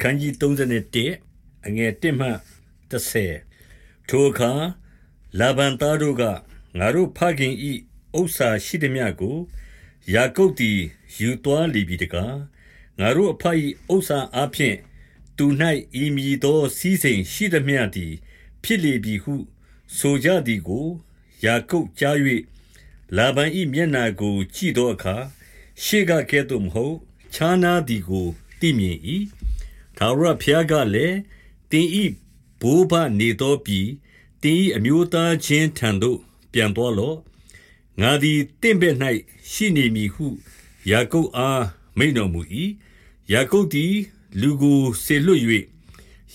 ခန်းကြီး31အငယ်1မှ30ထိုအခါလာဗန်သားတို့ကငါတို့ဖခင်ဤဥစ္စာရှိသည်မြကိုယာကုပ်သည်ယူသွားလိပြီတကားငါတို့အဖ၏ဥစ္စာအဖျင်သူ၌ဤမည်သောစီးစိမ်ရှိသည်မြသည် ဖြစ်လေပြီဟု ဆိုကြသည်ကိုယာကုပ်ကြား၍လာဗန်၏မျက်နာကို ကြည့်သောအခါရှေ့ကကဲ့သို့မဟုတ်ခြားနာသည်ကိုသိမြင်၏ ထာဝရဘုရားကလည်းတင်ဤဘိုးဘနေသောပြည်တင်ဤအမျိုးသားချင်းထံသို့ ပြန်တော်လော့ ငါသည်တင့်ဘက်၌ရှိနေမည်ဟု ယာကုပ်အား မိန်တော်မူ၏ယာကုပ်သည် လူကိုဆေလွတ်၍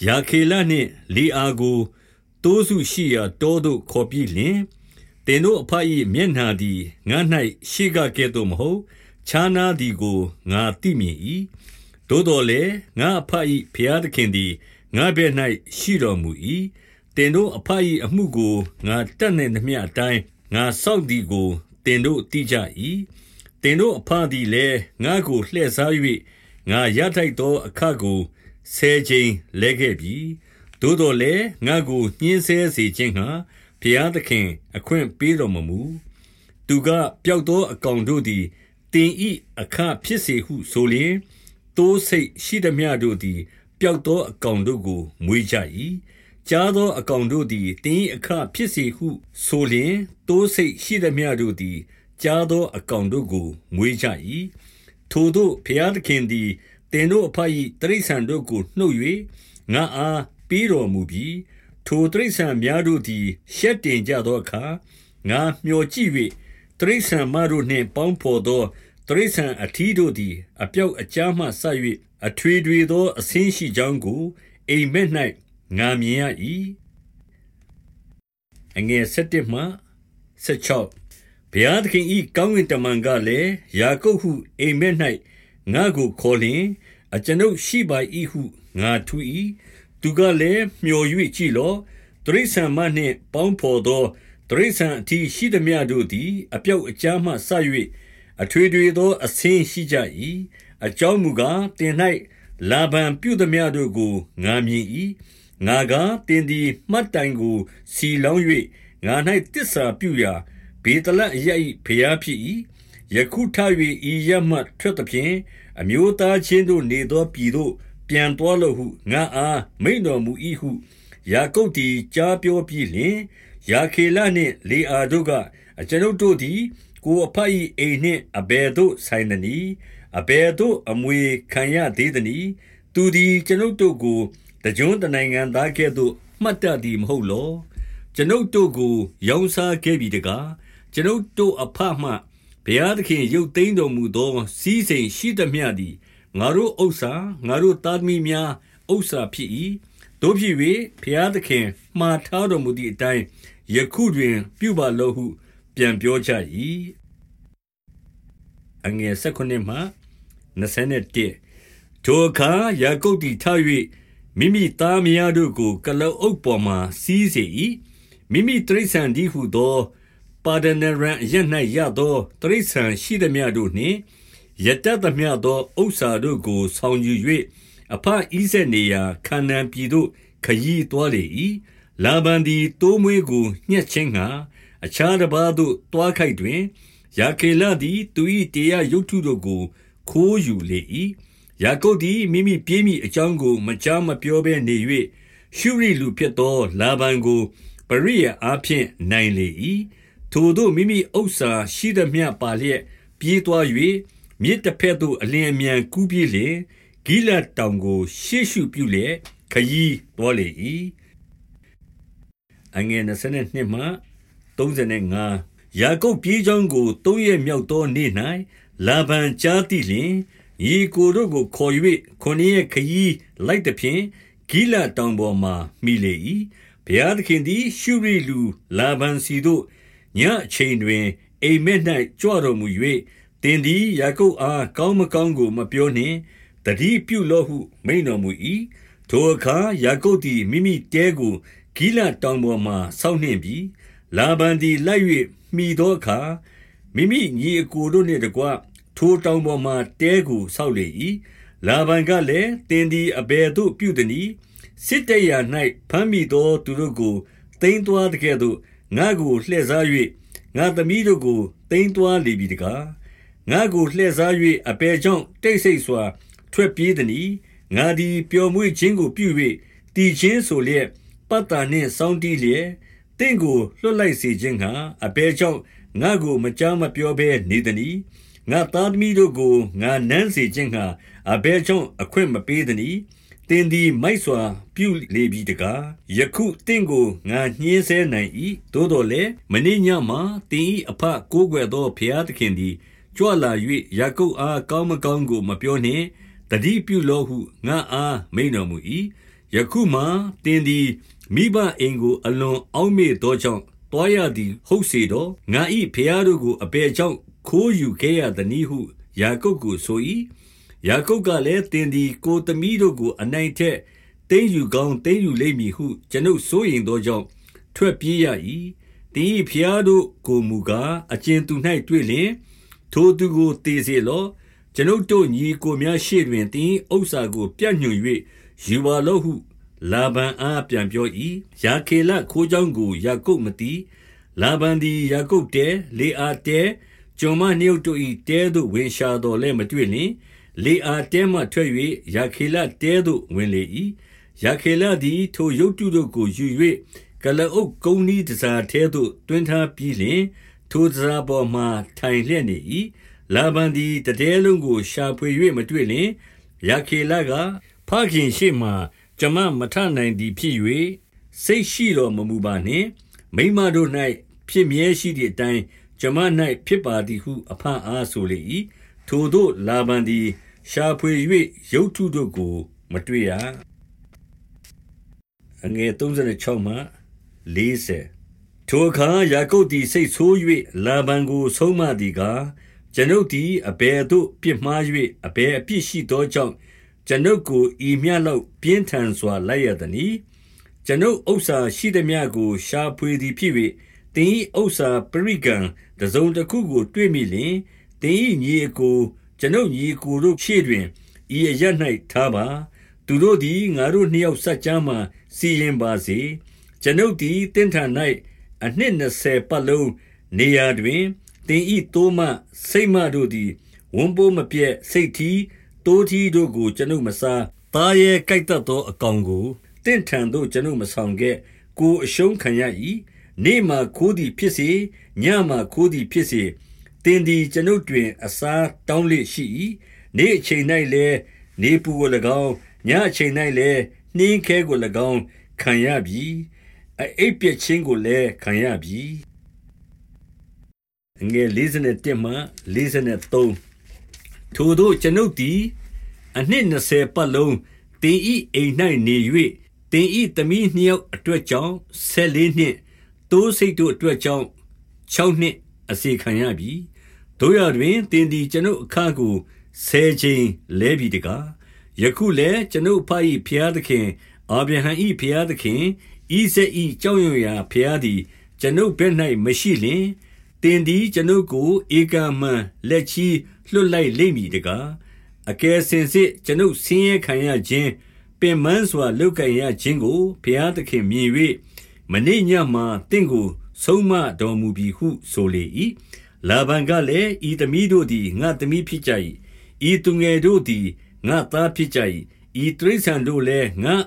ယာခေလနှင့် လေအာကိုတိုးစုရှိရာတောသို့ ခေါ်ပြီးလျှင်တင်တို့အဖ၏မျက်နှာသည် ငါ၌ရှိကကဲ့သို့မဟုတ် ခြားနာသည်ကို ငါသိမြင်၏ သို့တော်လည်းငါအဖ၏ဖျားသခင်သည်ငါဘဲ့၌ရှိတော်မူ၏တင်တို့အဖ၏အမှုကိုငါတတ်နိုင်သမျှအတိုင်းငါစောင့်သည်ကိုတင်တို့သိကြ၏တင်တို့အဖသည်လည်းငါကိုလှည့်စား၍ငါရထိုက်သောအခကိုဆယ်ချိန်လဲခဲ့ပြီသို့တော်လည်းငါကိုညှင်းဆဲစေခြင်းဟာဘုရားသခင်အခွင့်ပေးတော်မမူသူကပျောက်သောအကောင်တို့သည်တင်ဤအခဖြစ်စေဟုဆိုလျင် တိုးစိတ်ရှိသမျှတို့သည် ပျောက်သောအကောင်တို့ကို မွေးကြ၏။ကြားသောအကောင်တို့သည် သင်၏အခဖြစ်စေဟုဆိုလျှင်၊သိုးစိတ်ရှိသမျှတို့သည် ကြားသောအကောင်တို့ကို မွေးကြ၏။ထိုသို့ ဘုရားသခင်သည် သင်တို့အဘ၏တိရစ္ဆာန်တို့ကို နှုတ်၍ငါ့အားပေးတော်မူပြီ။ထိုတိရစ္ဆာန်များတို့သည် ရှက်တင်ကြသောအခါ ငါမြော်ကြည့်၍၊တိရစ္ဆာန်မတို့နှင့် ပေါင်းဘော်သော ။တိရစ္ဆာန်အထီးတို့သည် အပြောက်အကျားမှစ၍အထွေထွေသော အဆင်းရှိကြောင်းကို အိပ်မက်၌ငါမြင်ရ၏။11 ဘုရားသခင်၏ကောင်းကင်တမန်ကလည်း၊ယာကုပ်ဟု အိပ်မက်၌ငါ့ကိုခေါ်လျှင်၊အကျွန်ုပ်ရှိပါ၏ဟု ငါထူး၏။သူကလည်း၊မြော်၍ကြည့်လော့။တိရစ္ဆာန်မနှင့် ပေါင်းဘော်သော တိရစ္ဆာန်အထီးရှိသမျှတို့သည် အပြောက်အကျားမှစ၍ အထွေထွေသောအဆင်းရှိကြ၏အကြောင်းမူကားတင်၌လာဗံပြုသည်များတို့ကိုငါမြင်၏ငါကတင်သည်မှတ်တိုင်ကိုစီလောင်း၍ငါ၌တစ္ဆာပြုရာဘေတလအရ၏ဖျားဖြစ်၏ယခုထ၍ဤရမှထွက်သဖြင့်အမျိုးသားချင်းတို့နေသောပြည်သို့ပြန်တော်လောဟုငါအားမိန်တော်မူ၏ဟုယာကုပ်သည်ကြားပြောပြီးလျှင်ယာခေလနှင့်လေအာတို့ကအကျွန်ုပ်တို့သည် ကိုအဖ၏အိမ်နှင့်အဘယ်သို့ဆိုင်သနည်းအဘယ်သို့အမွေခံရသေးသနည်းသူသည်ကျွန်ုပ်တို့ကိုတကြွတနိုင်ငံသားကဲ့သို့မှတ်တတ်သည်မဟုတ်လောကျွန်ုပ်တို့ကိုရောင်းစားခဲ့ပြီတကားကျွန်ုပ်တို့အဖမှဘုရားသခင်ရုပ်သိမ်းတော်မူသောစီးစိမ်ရှိသမျှသည်ငါတို့ဥစ္စာငါတို့သားသမီးများဥစ္စာဖြစ်၏တို့ဖြစ်၍ဘုရားသခင်မှားထားတော်မူသည့်အတိုင်းယခုတွင် ပြုပါလောဟု ပြန်ပြောကြ၏အငယ်၁၉မှ21ထိုအခါယာကုပ်သည်ထ၍မိမိသားမယားတို့ကို ကလအုပ်ပေါ်မှစီးစေ၏မိမိတရိษံဒီဟုသော ပါဒနရံရ၌ရသောတရိษံရှိသည်များတို့နှင့်ယတတ်သမျှသောဥစ္စာတို့ကိုဆောင်ယူ၍အဖဣဇက်နေရာခါနန်ပြည်သို့ခရီးသွားလေ၏လာဗန်သည်တိုးမွေးကိုညှက်ခြင်းငှာ အခြားတစ်ပါးသို့တွားခိုက်တွင်ယာကေလသည်သူ၏တရားရုပ်ထုတို့ကို ခိုးယူလေ၏ယာကုပ်သည်မိမိပြေးမိအကြောင်းကို မကြားမပြောဘဲနေ၍ရှုရိလူဖြစ်သော လာဗန်ကိုပရိယအားဖြင့်နိုင်လေ၏ထိုတို့မိမိဥစ္စာရှိသမျှပါလျက်ပြေးသွား၍မြစ်တစ်ဖက်သို့အလင်းအမြန်ကူးပြေးလျင်ဂိလတ်တောင်ကို ရှေ့ရှုပြုလျက်ခရီးတော်လေ၏အငယ်22မှ 35ယာကုပ်ပြေးကြောင်းကိုသုံးရမြောက်သောနေ့၌လာဗန်ကြားသိလျင်ဤကိုတို့ကိုခေါ်၍ခொနည်းခရီးလိုက်သည်ဖြင့်ဂိလတောင်ပေါ်မှမိလေ၏ဘုရားသခင်သည် ရှုရိလူလာဗန်စီတို့ညအချိန်တွင် အိမ်မက်၌ကြွတော်မူ၍တင်သည်ယာကုပ်အားကောင်းမကောင်းကို မပြောနှင့်တတိပြုလောဟုမိန်တော်မူ၏ထိုအခါယာကုပ်သည်မိမိတဲကိုဂိလတောင်ပေါ်မှဆောက်နှင့်ပြီး လာဗန်သည်လိုက်၍မိသောအခါမိမိညီအကိုတို့နှင့်တကွထိုတောင်ပေါ်မှတဲကိုဆောက်လေ၏လာဗန်ကလည်းတင်ဒီအဘယ်သို့ပြုသည်။စစ်တရာ၌ဖမ်းမိသောသူတို့ကိုတိမ်သွာတကဲ့သို့ငါကိုလှည့်စား၍ငါသမီးတို့ကိုတိမ်သွာလေပြီတကားငါကိုလှည့်စား၍အပေကြောင့်တိတ်ဆိတ်စွာ ထွက်ပြေးသည်။ငါသည်ပျော်မွေ့ခြင်းကိုပြု၍တည်ခြင်းဆိုလျက်ပတ်တာနှင့်စောင်းတီးလျက် တင့်ကိုလွတ်လိုက်စေခြင်းဟာအပေကြောင့်ငါကိုမကြားမပြောဘဲနေသည်။ငါသားသမီးတို့ကိုငါနမ်းစေခြင်းဟာအဘဲကြောင့်အခွင့်မပေးသည်။သင်သည်မိုက်စွာပြုလေပြီတကား။ယခုသင်ကိုငါညှင်းဆဲနိုင်၏။သို့တော်လည်းမနေ့ညမှာသင်၏အဘကိုးကွယ်သောဘုရားသခင်သည်ကြွလာ၍ယာကုပ်အားကောင်းမကောင်းကိုမပြောနှင့်။သတိပြုလော့ဟုငါ့အားမိန့်တော်မူ၏။ယခုမှာသင်သည် မိဘအိမ်ကို အလွန်အောက်မေ့သောကြောင့် သွားရသည် ဟုတ်စေတော့။ငါ၏ဘုရားတို့ကို အဘယ်ကြောင့် ခိုးယူခဲ့ရသနည်းဟု ယာကုပ်ကိုဆို၏။ယာကုပ်ကလည်း၊သင်သည် ကိုယ်သမီးတို့ကို အနိုင်အထက် သိမ်းယူကောင်း သိမ်းယူလိမ့်မည်ဟု ကျွန်ုပ်စိုးရိမ်သောကြောင့် ထွက်ပြေးရ၏။သင်၏ဘုရားတို့ကိုမူကား၊အကြင်သူ၌တွေ့လျှင်၊ထိုသူကို သေစေလော့။ကျွန်ုပ်တို့ ညီအစ်ကိုများရှေ့တွင် သင်၏ဥစ္စာကို ပြညွှန်၍ယူပါလော့ဟု လာဗန်အားပြန်ပြော၏။ရာခေလခိုးကြောင်းကိုယာကုပ်မသိ။လာဗန်သည်ယာကုပ်တဲ၊လေအာတဲ၊ကျွန်မနှစ်ယောက်တို့၏တဲသို့ဝင်ရှာသော်လည်းမတွေ့လျှင်၊လေအာတဲမှထွက်၍ရာခေလတဲသို့ဝင်လေ၏။ရာခေလသည်ထိုရုပ်တုတို့ကိုယူ၍ကုလားအုပ်ကုန်းနှီးတန်ဆာထဲသို့သွင်းထားပြီးလျှင်၊ထိုတန်ဆာပေါ်မှာထိုင်လျက်နေ၏။လာဗန်သည်တတဲလုံးကိုရှာဖွေ၍မတွေ့လျှင်၊ရာခေလက၊ဘခင်ရှေ့မှာ ကျွန်မမထနိုင်သည်ဖြစ်၍စိတ်ရှိတော်မမူပါနှင့်။မိန်းမတို့၌ဖြစ်မြဲရှိသည်အတိုင်းကျွန်မ၌ဖြစ်ပါသည်ဟုအဘအားဆိုလေ၏။ထိုသို့လာဗန်သည် ရှာဖွေ၍ရုပ်တုတို့ကို မတွေ့ရ။ထိုအခါယာကုပ်သည်စိတ်ဆိုး၍လာဗန်ကို ဆုံးမသည်ကား၊ကျွန်ုပ်သည်အဘယ်သို့ပြစ်မှား၍အဘယ်အပြစ်ရှိသောကြောင့် ကျွန်ုပ်ကိုဤမျှလောက်ပြင်းထန်စွာ လိုက်ရသနည်း။ကျွန်ုပ်ဥစ္စာရှိသမျှကို ရှာဖွေသည်ဖြစ်၍၊သင်၏ဥစ္စာပရိကံတစုံတခုကို တွေ့မိလျှင်၊သင်၏ညီအစ်ကို၊ကျွန်ုပ်ညီအစ်ကိုတို့ရှေ့တွင်ဤအရပ်၌ထားပါ။သူတို့သည်ငါတို့နှစ်ယောက်စပ်ကြားမှာစီရင်ပါစေ။ကျွန်ုပ်သည်သင့်ထံ၌အနှစ်နှစ်ဆယ်ပတ်လုံးနေရာတွင်၊သင်၏သိုးမ၊ဆိတ်မတို့သည်ဝမ်းပိုးမပျက်၊ဆိတ်ထီး၊ သိုးထီးတို့ကိုကျွန်ုပ်မစား။သားရဲကိုက်သတ်သောအကောင်ကိုသင့်ထံသို့ကျွန်ုပ်မဆောင်ခဲ့။ကိုယ်အရှုံးခံရ၏။နေ့မှာခိုးသည်ဖြစ်စေ၊ညမှာခိုးသည်ဖြစ်စေ၊သင်သည်ကျွန်ုပ်တွင် အစားတောင်းလေ့ရှိ၏။နေ့အချိန်၌လည်းနေပူကို၎င်း၊ညဉ့်အချိန်၌လည်းနှင်းခဲကို၎င်းခံရပြီ။အအိပ်ပျက်ခြင်းကိုလည်းခံရပြီ။ ထိုသို့ကျွန်ုပ်သည် အနှစ်နှစ်ဆယ်ပတ်လုံးသင်၏အိမ်၌နေ၍၊သင်၏သမီးနှစ်ယောက်အတွက်ကြောင့် ဆယ်လေးနှစ်၊သိုးဆိတ်တို့အတွက်ကြောင့် ခြောက်နှစ် အစေခံရပြီ။သို့ရာတွင် သင်သည် ကျွန်ုပ်အခကို ဆယ်ကြိမ်လဲပြီတကား။ယခုလည်း ကျွန်ုပ်အဘ၏ဘုရားသခင်၊အာဗြဟံ၏ဘုရားသခင်၊ဣဇာက်၏ကြောက်ရွံ့ရာဘုရားသည် ကျွန်ုပ်ဘက်၌မရှိလျှင်၊ သင်သည်ကျွန်ုပ်ကိုဧကန်အမှန်လက်ချည်းလွှတ်လိုက်လိမ့်မည်တကား။အကယ်စင်စစ်ကျွန်ုပ်ဆင်းရဲခံရခြင်း၊ပင်ပန်းစွာလုပ်ကိုင်ရခြင်းကိုဘုရားသခင်မြင်၍၊မနေ့ညမှာသင့်ကို ဆုံးမတော်မူပြီဟုဆိုလေ၏။လာဗန်ကလည်း၊ဤသမီးတို့သည်ငါ့သမီးဖြစ်ကြ၏။ဤသူငယ်တို့သည်ငါ့သားဖြစ်ကြ၏။ဤတိရစ္ဆာန်တို့လည်းငါ့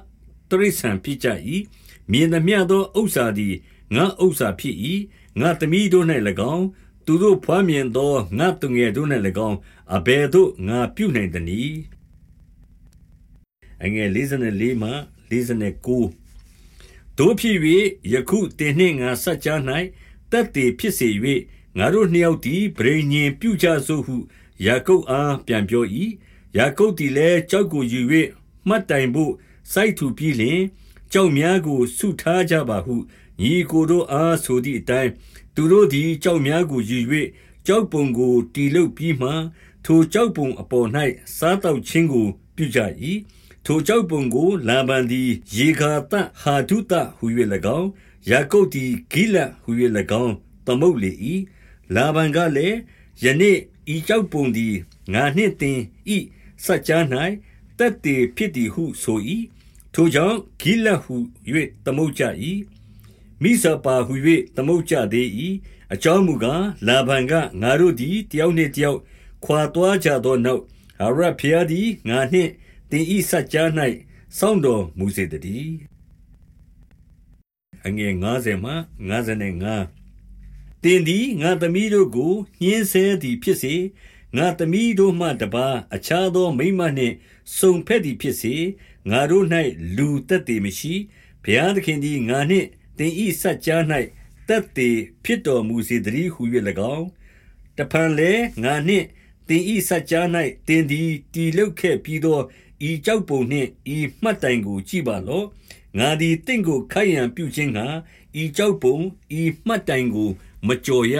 တိရစ္ဆာန်ဖြစ်ကြ၏။မြင်သမျှသောဥစ္စာသည်ငါ့ဥစ္စာဖြစ်၏။ ငါ့သမီးတို့၌၎င်း၊သူတို့ဘွားမြင်သောငါ့သူငယ်တို့၌၎င်းအဘယ်သို့ငါပြုနိုင်သနည်း။သို့ဖြစ်၍ယခုသင်နှင့်ငါစပ်ကြား၌သက်သေဖြစ်စေ၍၊ငါတို့နှစ်ယောက်သည်ပဋိညာဉ်ပြုကြစို့ဟုယာကုပ်အားပြန်ပြော၏။ယာကုပ်သည်လည်းကျောက်ကိုယူ၍မှတ်တိုင်ဘို့စိုက်ထူပြီးလျှင်၊ကျောက်များကိုစုထားကြပါဟု ညီအစ်ကိုတို့အားဆိုသည်အတိုင်း၊သူတို့သည်ကျောက်များကိုယူ၍ကျောက်ပုံကိုတည်လုပ်ပြီးမှ၊ထိုကျောက်ပုံအပေါ်၌စားသောက်ခြင်းကို ပြုကြ၏။ထိုကျောက်ပုံကိုလာဗန်သည်ယေဂါသဟာဒုသဟူ၍၎င်း၊ယာကုပ်သည်ဂိလဒ်ဟူ၍၎င်းသမုတ်လေ၏။လာဗန်ကလည်း၊ယနေ့ဤကျောက်ပုံသည်ငါနှင့်သင်၏စัจ जा ၌တက်တည်ဖြစ်သည်ဟုဆို၏ထိုကြောင့်ဂိလဟု၍သမုတ်ကြ၏ မိဇပါဟု၍သမုတ်ကြသေး၏အကြောင်းမူကားလာဗန်ကငါတို့သည်တယောက်နှင့်တယောက်ခွာသွားကြသောနောက်အရဖျားသည်ငါနှင့်တင်ဤစัจ जा ၌စောင့်တော်မူစေတည်းအငယ်90မှ95တင်သည်ငါသမီးတို့ကိုညှင်းဆဲသည်ဖြစ်စေငါသမီးတို့မှတပါအခြားသောမိမနှင့်စုံဖက်သည်ဖြစ်စေငါတို့၌လူသက်တည်မရှိဘုရားသခင်သည်ငါနှင့် တင်ဤစัจ जा ၌သက်တည်ဖြစ်တော်မူစေတည်းဟု၍၎င်းတဖန်လဲငါနှင့်တင်ဤစัจ जा ၌တင်သည်တီလုတ်ခဲ့ပြီးသောဤကြောက်ပုံနှင့်ဤမှတ်တိုင်ကိုကြည့်ပါလော့ငါသည်တင့်ကိုခိုက်ရန်ပြုခြင်းငှာဤကြောက်ပုံဤမှတ်တိုင်ကိုမကြော်ရ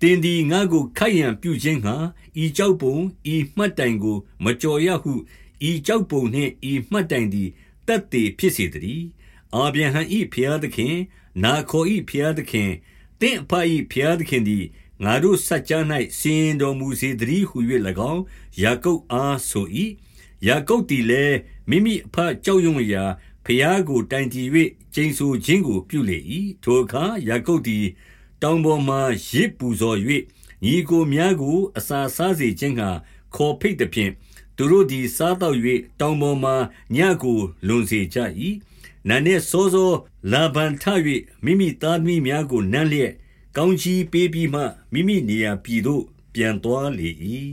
တင်သည်ငါကိုခိုက်ရန်ပြုခြင်းငှာဤကြောက်ပုံဤမှတ်တိုင်ကိုမကြော်ရဟုဤကြောက်ပုံနှင့်ဤမှတ်တိုင်သည်တက်သေးဖြစ်စေတည်း အာဗြဟံဤဖျားသခင်နာခေါ်ဤဖျားသခင်တင့်အဖဤဖျားသခင်သည်ငါတို့စัจ जा ၌စင်တော်မူစေတည်းဟု၍၎င်းယာကုပ်အားဆို၏ယာကုပ်သည်လည်းမိမိအဖကြောက်ရွံ့ရာဖျားကိုတိုင်တည်၍ကျိန်ဆိုခြင်းကိုပြုလေ၏ထိုအခါယာကုပ်သည်တောင်ပေါ်မှရစ်ပူဇော်၍ညီကိုများကိုအစာစားစေခြင်းကခေါ်ဖိတ်သည်ဖြင့်သူတို့သည်စားတော့၍တောင်ပေါ်မှညကိုလွန်စေကြ၏ နန်းနှင့်စောစောလာဗန်ထ၍မိမိသားသမီးများကိုနမ်းလျက် ကောင်းချီးပေးပြီးမှ မိမိနေရာပြည်သို့ ပြန်သွားလေ၏